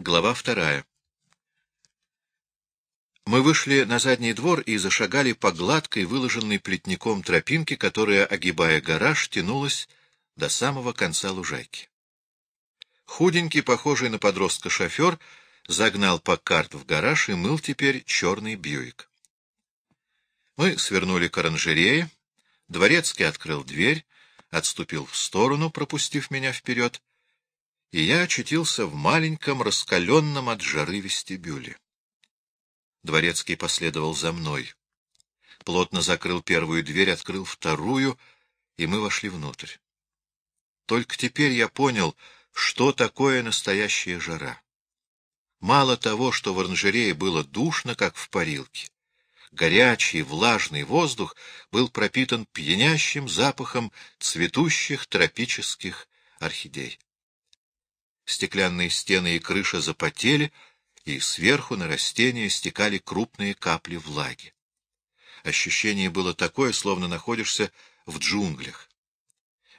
Глава вторая. Мы вышли на задний двор и зашагали по гладкой, выложенной плетником тропинке, которая, огибая гараж, тянулась до самого конца лужайки. Худенький, похожий на подростка шофер, загнал Паккарт в гараж и мыл теперь черный Бьюик. Мы свернули к оранжерее, дворецкий открыл дверь, отступил в сторону, пропустив меня вперед, и я очутился в маленьком, раскаленном от жары вестибюле. Дворецкий последовал за мной. Плотно закрыл первую дверь, открыл вторую, и мы вошли внутрь. Только теперь я понял, что такое настоящая жара. Мало того, что в оранжерее было душно, как в парилке, горячий, влажный воздух был пропитан пьянящим запахом цветущих тропических орхидей. Стеклянные стены и крыша запотели, и сверху на растения стекали крупные капли влаги. Ощущение было такое, словно находишься в джунглях.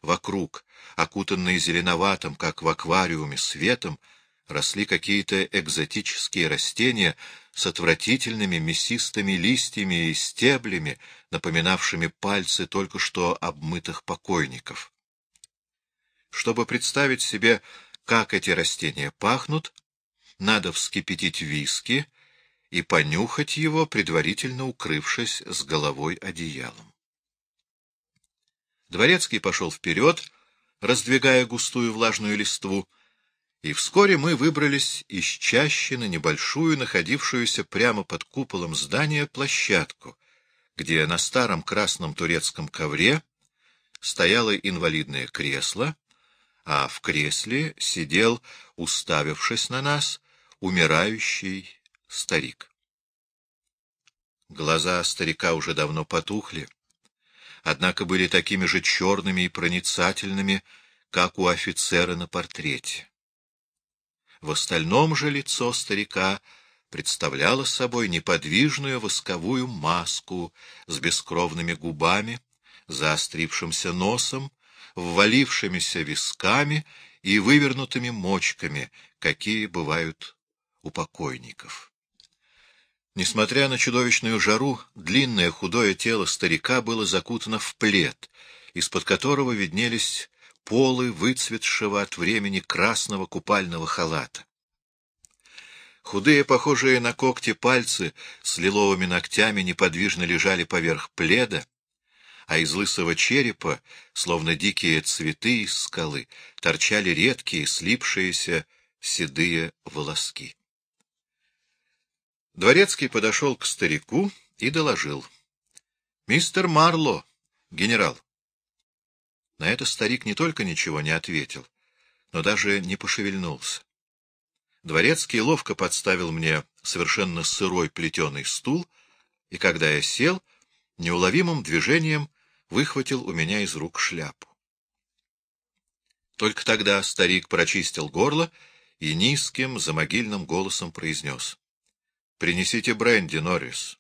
Вокруг, окутанные зеленоватым, как в аквариуме, светом, росли какие-то экзотические растения с отвратительными мясистыми листьями и стеблями, напоминавшими пальцы только что обмытых покойников. Чтобы представить себе как эти растения пахнут, надо вскипятить виски и понюхать его, предварительно укрывшись с головой одеялом. Дворецкий пошел вперед, раздвигая густую влажную листву, и вскоре мы выбрались из чащи на небольшую, находившуюся прямо под куполом здания, площадку, где на старом красном турецком ковре стояло инвалидное кресло, а в кресле сидел, уставившись на нас, умирающий старик. Глаза старика уже давно потухли, однако были такими же черными и проницательными, как у офицера на портрете. В остальном же лицо старика представляло собой неподвижную восковую маску с бескровными губами, заострившимся носом ввалившимися висками и вывернутыми мочками, какие бывают у покойников. Несмотря на чудовищную жару, длинное худое тело старика было закутано в плед, из-под которого виднелись полы выцветшего от времени красного купального халата. Худые, похожие на когти пальцы с лиловыми ногтями неподвижно лежали поверх пледа, а из лысого черепа, словно дикие цветы из скалы, торчали редкие, слипшиеся седые волоски. Дворецкий подошел к старику и доложил. — Мистер Марло, генерал. На это старик не только ничего не ответил, но даже не пошевельнулся. Дворецкий ловко подставил мне совершенно сырой плетеный стул, и когда я сел, неуловимым движением выхватил у меня из рук шляпу. Только тогда старик прочистил горло и низким, замогильным голосом произнес. — Принесите бренди, Норрис.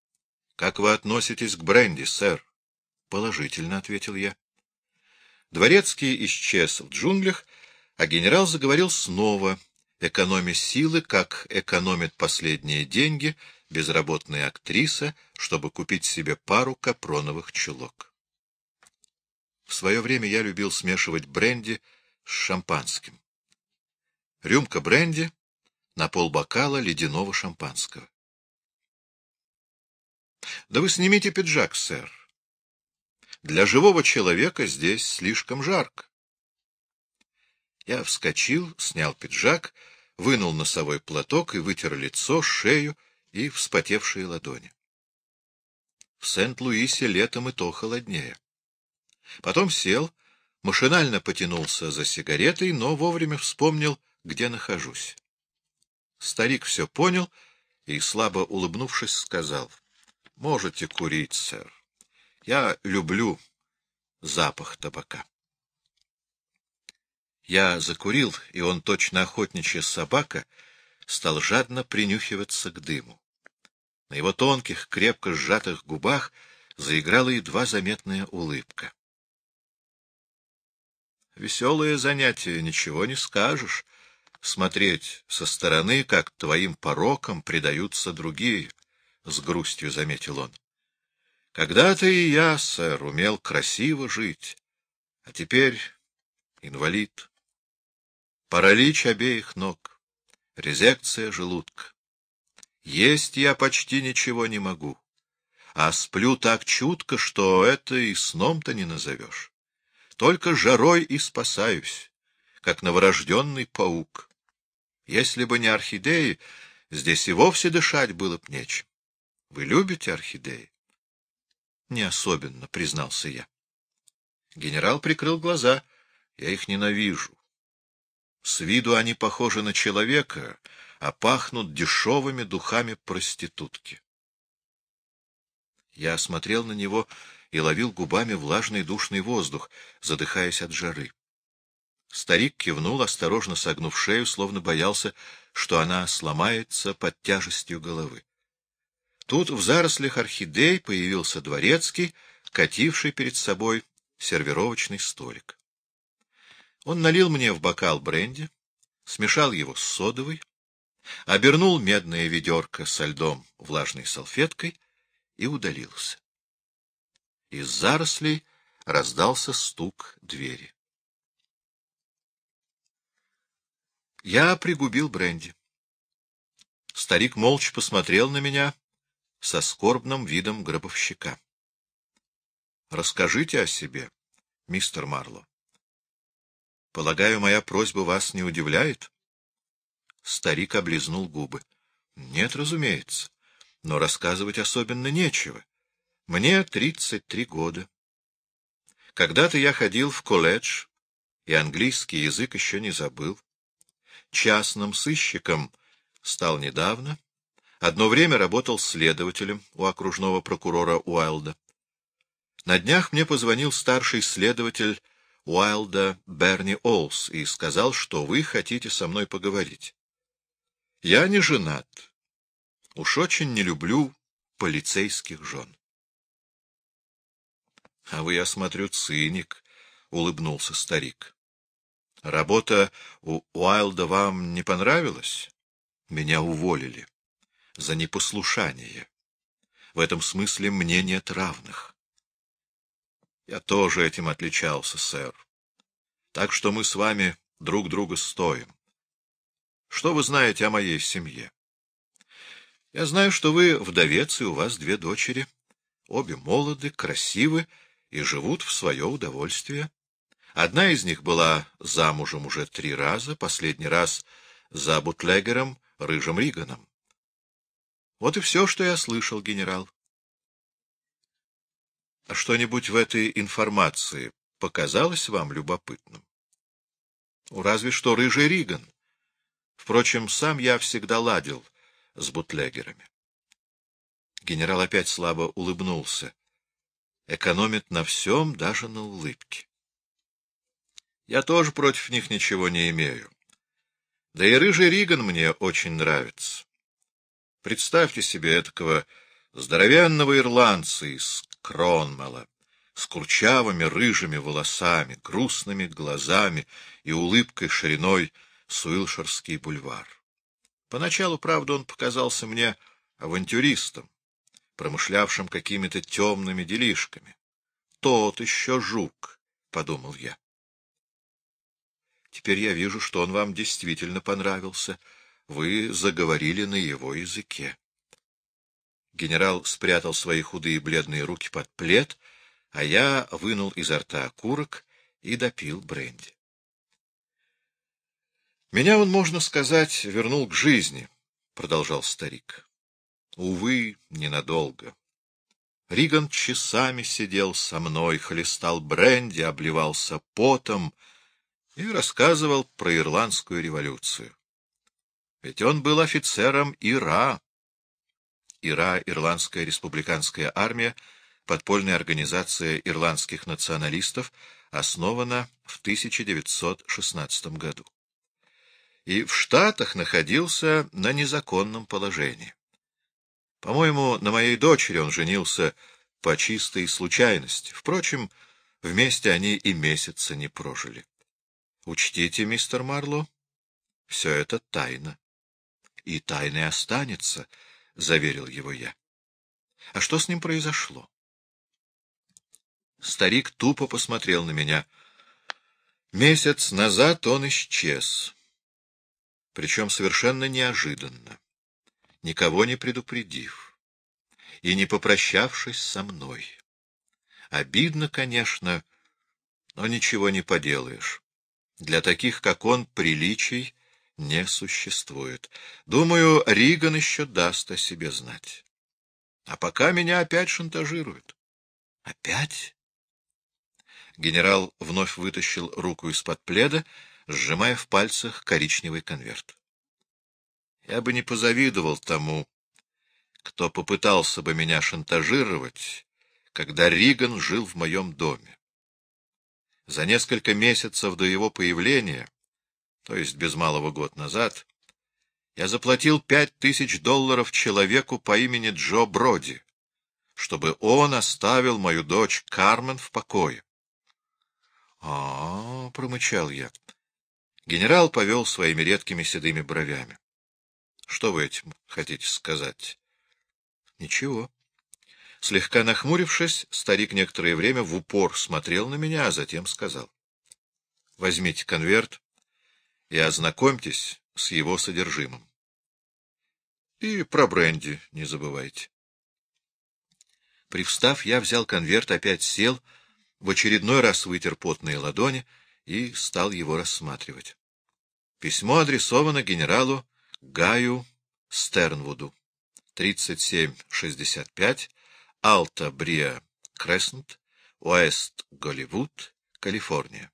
— Как вы относитесь к бренди, сэр? — Положительно, — ответил я. Дворецкий исчез в джунглях, а генерал заговорил снова, экономя силы, как экономит последние деньги безработная актриса, чтобы купить себе пару капроновых чулок. В свое время я любил смешивать бренди с шампанским. Рюмка бренди на полбокала ледяного шампанского. — Да вы снимите пиджак, сэр. Для живого человека здесь слишком жарко. Я вскочил, снял пиджак, вынул носовой платок и вытер лицо, шею и вспотевшие ладони. В Сент-Луисе летом и то холоднее. Потом сел, машинально потянулся за сигаретой, но вовремя вспомнил, где нахожусь. Старик все понял и, слабо улыбнувшись, сказал, — Можете курить, сэр. Я люблю запах табака. Я закурил, и он, точно охотничья собака, стал жадно принюхиваться к дыму. На его тонких, крепко сжатых губах заиграла едва заметная улыбка. Веселое занятие, ничего не скажешь, смотреть со стороны, как твоим порокам предаются другие, — с грустью заметил он. Когда-то и я, сэр, умел красиво жить, а теперь инвалид. Паралич обеих ног, резекция желудка. Есть я почти ничего не могу, а сплю так чутко, что это и сном-то не назовешь. Только жарой и спасаюсь, как новорожденный паук. Если бы не орхидеи, здесь и вовсе дышать было б нечем. Вы любите орхидеи? — Не особенно, — признался я. Генерал прикрыл глаза. Я их ненавижу. С виду они похожи на человека, а пахнут дешевыми духами проститутки. Я смотрел на него и ловил губами влажный душный воздух, задыхаясь от жары. Старик кивнул, осторожно согнув шею, словно боялся, что она сломается под тяжестью головы. Тут в зарослях орхидей появился дворецкий, кативший перед собой сервировочный столик. Он налил мне в бокал бренди, смешал его с содовой, обернул медное ведерко со льдом влажной салфеткой и удалился. Из зарослей раздался стук двери. Я пригубил бренди. Старик молча посмотрел на меня со скорбным видом гробовщика. — Расскажите о себе, мистер Марло. — Полагаю, моя просьба вас не удивляет? Старик облизнул губы. — Нет, разумеется, но рассказывать особенно нечего. Мне тридцать три года. Когда-то я ходил в колледж, и английский язык еще не забыл. Частным сыщиком стал недавно, Одно время работал следователем у окружного прокурора Уайлда. На днях мне позвонил старший следователь Уайлда Берни Олс и сказал, что вы хотите со мной поговорить. Я не женат. Уж очень не люблю полицейских жен. — А вы, я смотрю, циник, — улыбнулся старик. — Работа у Уайлда вам не понравилась? Меня уволили за непослушание. В этом смысле мне нет равных. Я тоже этим отличался, сэр. Так что мы с вами друг друга стоим. Что вы знаете о моей семье? Я знаю, что вы вдовец, и у вас две дочери. Обе молоды, красивы и живут в свое удовольствие. Одна из них была замужем уже три раза, последний раз за бутлегером Рыжим Риганом. Вот и все, что я слышал, генерал. Что-нибудь в этой информации показалось вам любопытным? Разве что рыжий Риган. Впрочем, сам я всегда ладил с бутлегерами. Генерал опять слабо улыбнулся. Экономит на всем, даже на улыбке. Я тоже против них ничего не имею. Да и рыжий Риган мне очень нравится. Представьте себе этакого здоровенного ирландца из Кронмела, с курчавыми рыжими волосами, грустными глазами и улыбкой шириной с бульвар. Поначалу, правда, он показался мне авантюристом, промышлявшим какими-то темными делишками. Тот еще жук, — подумал я. Теперь я вижу, что он вам действительно понравился — вы заговорили на его языке. Генерал спрятал свои худые бледные руки под плед, а я вынул изо рта окурок и допил бренди. «Меня он, можно сказать, вернул к жизни», — продолжал старик. «Увы, ненадолго. Риган часами сидел со мной, хлестал бренди, обливался потом и рассказывал про ирландскую революцию. Ведь он был офицером ИРА. ИРА — Ирландская республиканская армия, подпольная организация ирландских националистов, основана в 1916 году. И в Штатах находился на незаконном положении. По-моему, на моей дочери он женился по чистой случайности. Впрочем, вместе они и месяца не прожили. Учтите, мистер Марло, Все это тайна. И тайной останется, — заверил его я. А что с ним произошло? Старик тупо посмотрел на меня. Месяц назад он исчез. Причем совершенно неожиданно, никого не предупредив и не попрощавшись со мной. Обидно, конечно, но ничего не поделаешь. Для таких, как он, приличий не существует. Думаю, Риган еще даст о себе знать. А пока меня опять шантажируют. Опять? Генерал вновь вытащил руку из-под пледа, сжимая в пальцах коричневый конверт. Я бы не позавидовал тому, кто попытался бы меня шантажировать, когда Риган жил в моем доме. За несколько месяцев до его появления, то есть без малого год назад, я заплатил пять тысяч долларов человеку по имени Джо Броди, чтобы он оставил мою дочь Кармен в покое. — А, — промычал я. Генерал повел своими редкими седыми бровями. — Что вы этим хотите сказать? — Ничего. Слегка нахмурившись, старик некоторое время в упор смотрел на меня, а затем сказал. — Возьмите конверт и ознакомьтесь с его содержимым. И про бренди не забывайте. Привстав, я взял конверт, опять сел — в очередной раз вытер потные ладони и стал его рассматривать. Письмо адресовано генералу Гаю Стернвуду. 3765, Алта Бриа Креснт, Уэст Голливуд, Калифорния.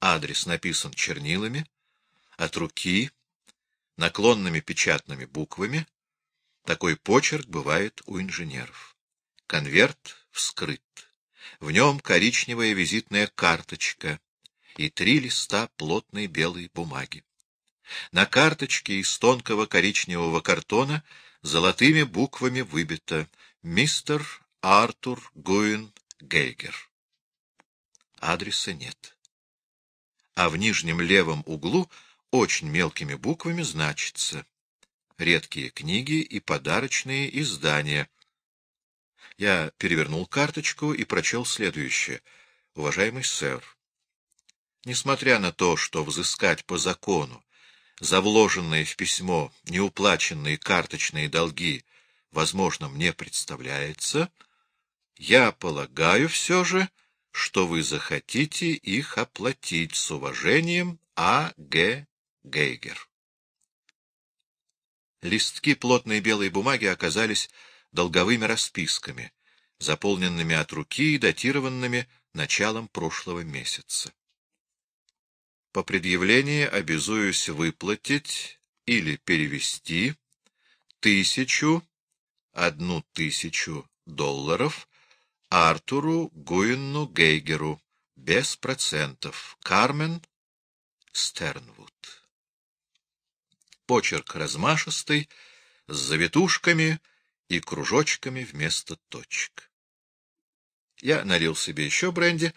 Адрес написан чернилами, от руки, наклонными печатными буквами. Такой почерк бывает у инженеров. Конверт вскрыт. В нем коричневая визитная карточка и три листа плотной белой бумаги. На карточке из тонкого коричневого картона золотыми буквами выбито «Мистер Артур Гуин Гейгер». Адреса нет. А в нижнем левом углу очень мелкими буквами значится «Редкие книги и подарочные издания» Я перевернул карточку и прочел следующее. «Уважаемый сэр, несмотря на то, что взыскать по закону за вложенные в письмо неуплаченные карточные долги, возможно, мне представляется, я полагаю все же, что вы захотите их оплатить с уважением А. Г. Гейгер. Листки плотной белой бумаги оказались долговыми расписками, заполненными от руки и датированными началом прошлого месяца. По предъявлении обязуюсь выплатить или перевести тысячу, одну тысячу долларов Артуру Гуинну Гейгеру без процентов. Кармен Стернвуд. Почерк размашистый, с завитушками и кружочками вместо точек. Я налил себе еще бренди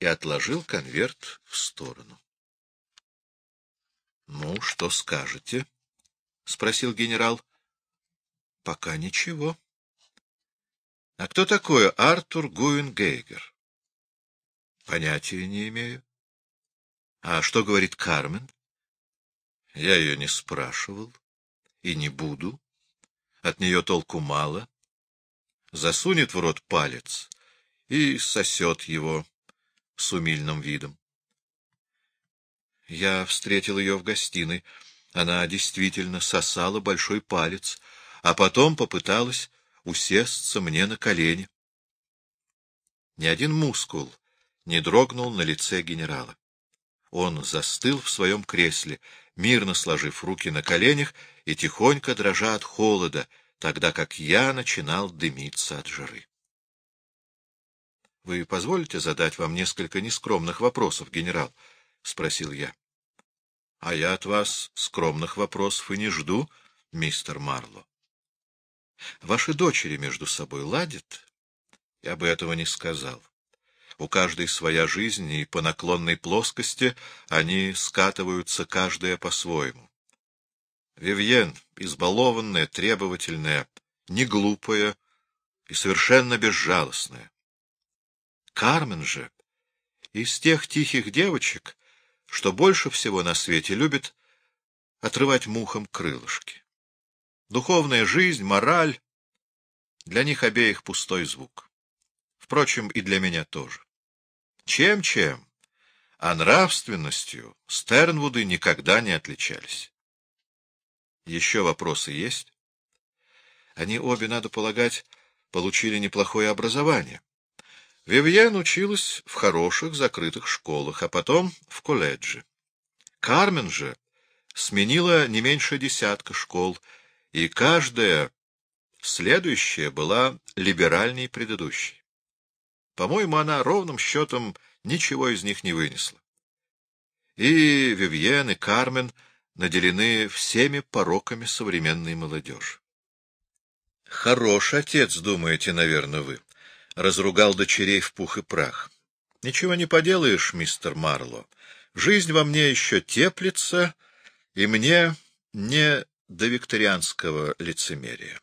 и отложил конверт в сторону. — Ну, что скажете? — спросил генерал. — Пока ничего. — А кто такой Артур Гуингейгер? — Понятия не имею. — А что говорит Кармен? — Я ее не спрашивал и не буду. От нее толку мало. Засунет в рот палец и сосет его с умильным видом. Я встретил ее в гостиной. Она действительно сосала большой палец, а потом попыталась усесться мне на колени. Ни один мускул не дрогнул на лице генерала. Он застыл в своем кресле, мирно сложив руки на коленях и тихонько дрожа от холода, тогда как я начинал дымиться от жары. — Вы позволите задать вам несколько нескромных вопросов, генерал? — спросил я. — А я от вас скромных вопросов и не жду, мистер Марло. — Ваши дочери между собой ладят? Я бы этого не сказал. У каждой своя жизнь, и по наклонной плоскости они скатываются каждая по-своему. Вивьен, избалованная, требовательная, не глупая и совершенно безжалостная. Кармен же из тех тихих девочек, что больше всего на свете любит отрывать мухам крылышки. Духовная жизнь, мораль — для них обеих пустой звук. Впрочем, и для меня тоже. Чем-чем, а нравственностью Стернвуды никогда не отличались. Еще вопросы есть? Они обе, надо полагать, получили неплохое образование. Вивьен училась в хороших закрытых школах, а потом в колледже. Кармен же сменила не меньше десятка школ, и каждая следующая была либеральней предыдущей. По-моему, она ровным счетом ничего из них не вынесла. И Вивьен, и Кармен наделены всеми пороками современной молодежи. Хорош отец, думаете, наверное, вы разругал дочерей в пух и прах. Ничего не поделаешь, мистер Марло. Жизнь во мне еще теплится, и мне не до викторианского лицемерия.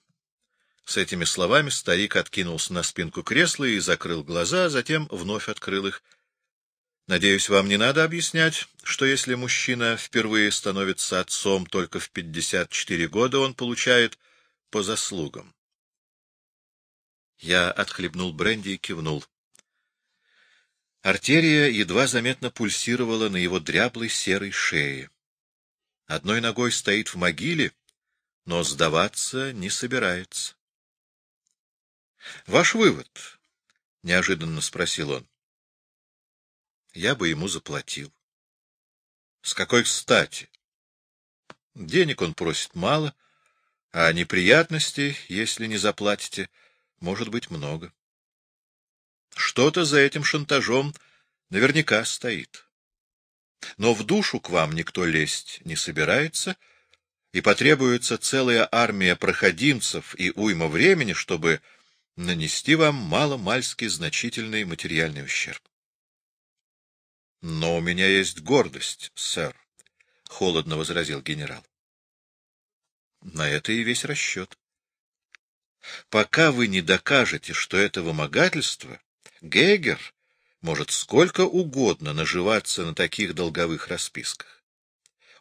С этими словами старик откинулся на спинку кресла и закрыл глаза, а затем вновь открыл их. Надеюсь, вам не надо объяснять, что если мужчина впервые становится отцом только в 54 года, он получает по заслугам. Я отхлебнул бренди и кивнул. Артерия едва заметно пульсировала на его дряблой серой шее. Одной ногой стоит в могиле, но сдаваться не собирается. — Ваш вывод? — неожиданно спросил он. Я бы ему заплатил. — С какой стати? Денег он просит мало, а неприятностей, если не заплатите, — может быть много. Что-то за этим шантажом наверняка стоит. Но в душу к вам никто лезть не собирается, и потребуется целая армия проходимцев и уйма времени, чтобы нанести вам мало-мальски значительный материальный ущерб. — Но у меня есть гордость, сэр, — холодно возразил генерал. — На это и весь расчет. Пока вы не докажете, что это вымогательство, Гейгер может сколько угодно наживаться на таких долговых расписках.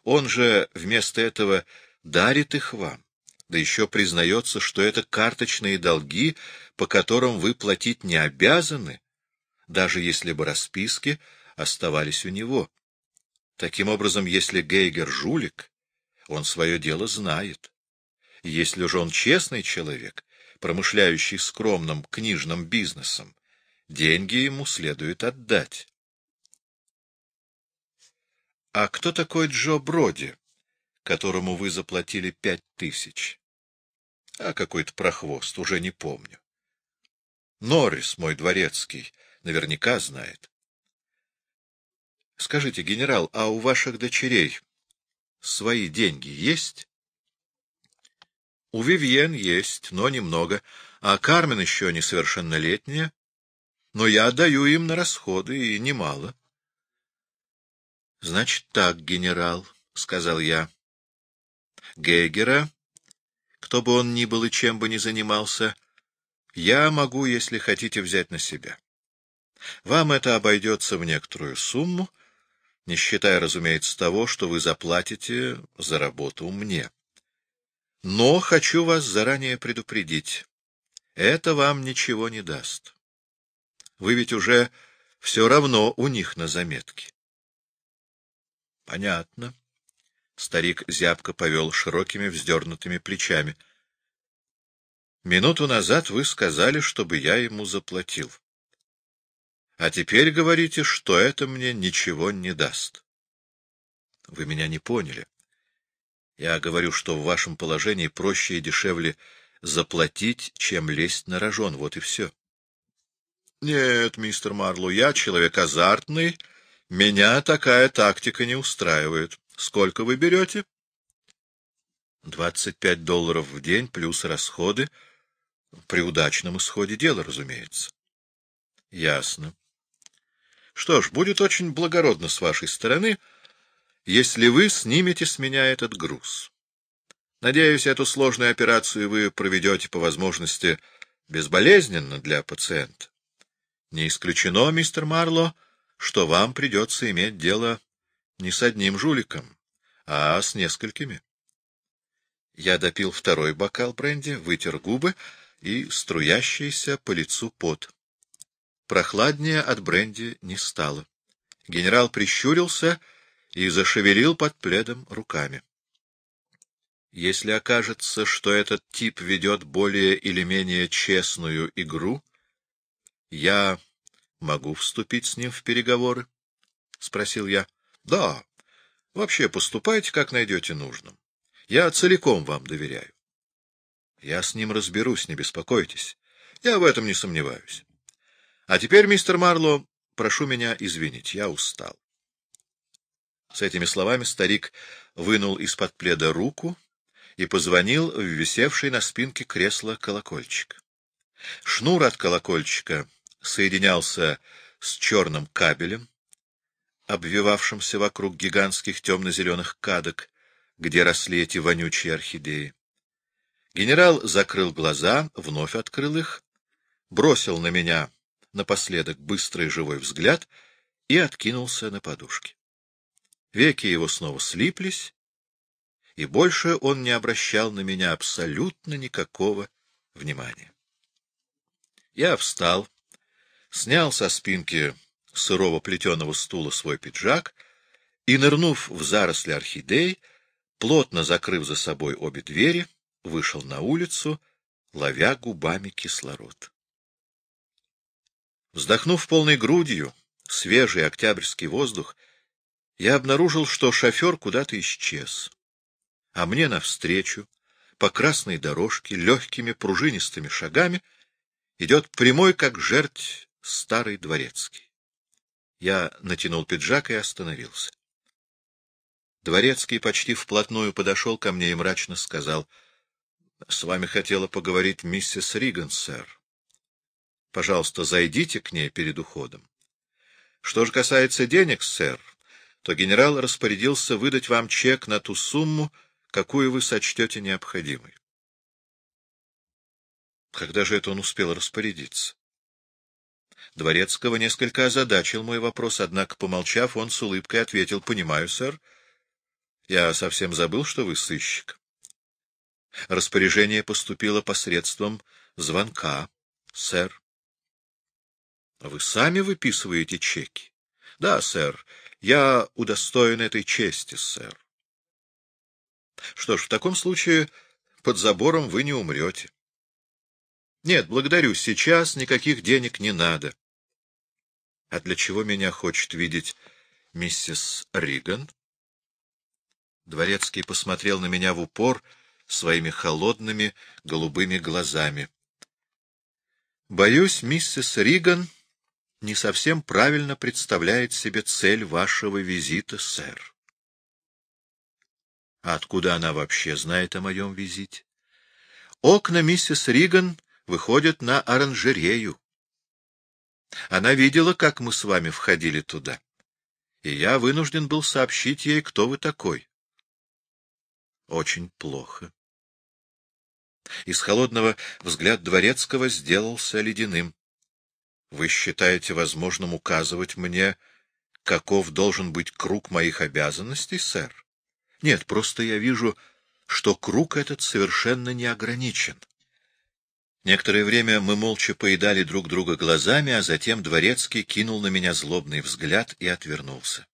Он же вместо этого дарит их вам, да еще признается, что это карточные долги, по которым вы платить не обязаны, даже если бы расписки оставались у него. Таким образом, если Гейгер жулик, он свое дело знает. Если же он честный человек, промышляющий скромным книжным бизнесом, деньги ему следует отдать. — А кто такой Джо Броди, которому вы заплатили пять тысяч? — А какой-то прохвост, уже не помню. Норрис, мой дворецкий, наверняка знает. — Скажите, генерал, а у ваших дочерей свои деньги есть? У Вивьен есть, но немного, а Кармен еще несовершеннолетняя. Но я даю им на расходы, и немало. — Значит так, генерал, — сказал я. — Гейгера, кто бы он ни был и чем бы ни занимался, я могу, если хотите, взять на себя. Вам это обойдется в некоторую сумму, не считая, разумеется, того, что вы заплатите за работу мне. Но хочу вас заранее предупредить. Это вам ничего не даст. Вы ведь уже все равно у них на заметке. — Понятно. Старик зябко повел широкими вздернутыми плечами. — Минуту назад вы сказали, чтобы я ему заплатил. А теперь говорите, что это мне ничего не даст. Вы меня не поняли. Я говорю, что в вашем положении проще и дешевле заплатить, чем лезть на рожон, вот и все. — Нет, мистер Марло, я человек азартный, меня такая тактика не устраивает. Сколько вы берете? — Двадцать пять долларов в день плюс расходы, при удачном исходе дела, разумеется. — Ясно. Что ж, будет очень благородно с вашей стороны, если вы снимете с меня этот груз. Надеюсь, эту сложную операцию вы проведете по возможности безболезненно для пациента. Не исключено, мистер Марло, что вам придется иметь дело не с одним жуликом, а с несколькими. Я допил второй бокал бренди, вытер губы и струящийся по лицу пот. Прохладнее от бренди не стало. Генерал прищурился и зашевелил под пледом руками. Если окажется, что этот тип ведет более или менее честную игру, я могу вступить с ним в переговоры? — спросил я. — Да. Вообще поступайте, как найдете нужным. Я целиком вам доверяю. Я с ним разберусь, не беспокойтесь. Я в этом не сомневаюсь. А теперь, мистер Марло, прошу меня извинить, я устал. С этими словами старик вынул из-под пледа руку и позвонил в висевший на спинке кресла колокольчик. Шнур от колокольчика соединялся с черным кабелем, обвивавшимся вокруг гигантских темно-зеленых кадок, где росли эти вонючие орхидеи. Генерал закрыл глаза, вновь открыл их, бросил на меня напоследок быстрый живой взгляд и откинулся на подушке. Веки его снова слиплись, и больше он не обращал на меня абсолютно никакого внимания. Я встал, снял со спинки сырого плетеного стула свой пиджак и, нырнув в заросли орхидей, плотно закрыв за собой обе двери, вышел на улицу, ловя губами кислород. Вздохнув полной грудью свежий октябрьский воздух, я обнаружил, что шофер куда-то исчез а мне навстречу, по красной дорожке, легкими пружинистыми шагами, идет прямой, как жерть, старый дворецкий. Я натянул пиджак и остановился. Дворецкий почти вплотную подошел ко мне и мрачно сказал, — С вами хотела поговорить миссис Риган, сэр. Пожалуйста, зайдите к ней перед уходом. Что же касается денег, сэр, то генерал распорядился выдать вам чек на ту сумму, какую вы сочтете необходимой. Когда же это он успел распорядиться? Дворецкого несколько озадачил мой вопрос, однако, помолчав, он с улыбкой ответил, — Понимаю, сэр. Я совсем забыл, что вы сыщик. Распоряжение поступило посредством звонка, сэр. — Вы сами выписываете чеки? — Да, сэр. Я удостоен этой чести, сэр. Что ж, в таком случае под забором вы не умрете. Нет, благодарю, сейчас никаких денег не надо. А для чего меня хочет видеть миссис Риган? Дворецкий посмотрел на меня в упор своими холодными голубыми глазами. Боюсь, миссис Риган не совсем правильно представляет себе цель вашего визита, сэр. А откуда она вообще знает о моем визите? Окна миссис Риган выходят на оранжерею. Она видела, как мы с вами входили туда, и я вынужден был сообщить ей, кто вы такой. Очень плохо. Из холодного взгляд Дворецкого сделался ледяным. Вы считаете возможным указывать мне, каков должен быть круг моих обязанностей, сэр? Нет, просто я вижу, что круг этот совершенно не ограничен. Некоторое время мы молча поедали друг друга глазами, а затем Дворецкий кинул на меня злобный взгляд и отвернулся.